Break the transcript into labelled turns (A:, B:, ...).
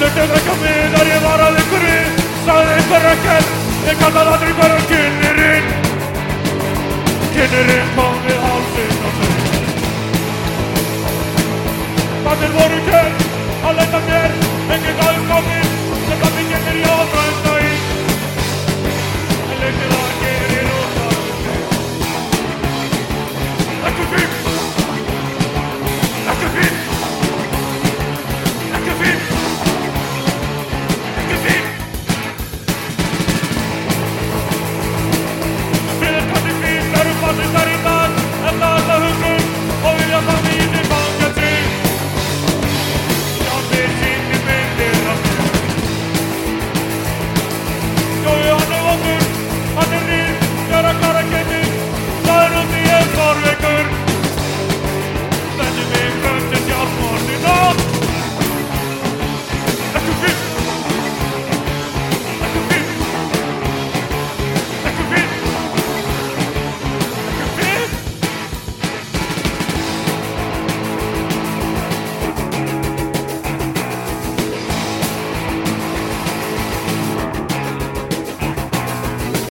A: no tendrá camino a llevar al crin, sale por aquel, el catalatri para el kinirin, kinirin con el house in the Mate el borriquel, a la etapier, en que cae el camin, se camin que tenía otra entera.